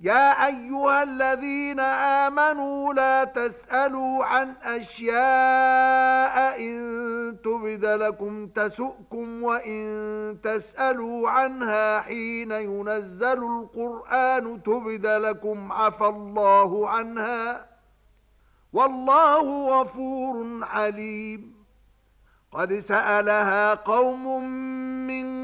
يا أيها الذين آمنوا لا تسألوا عن أشياء إن تبذ لكم تسؤكم وإن تسألوا عنها حين ينزل القرآن تبذ لكم عفى الله عنها والله غفور عليم قد سألها قوم من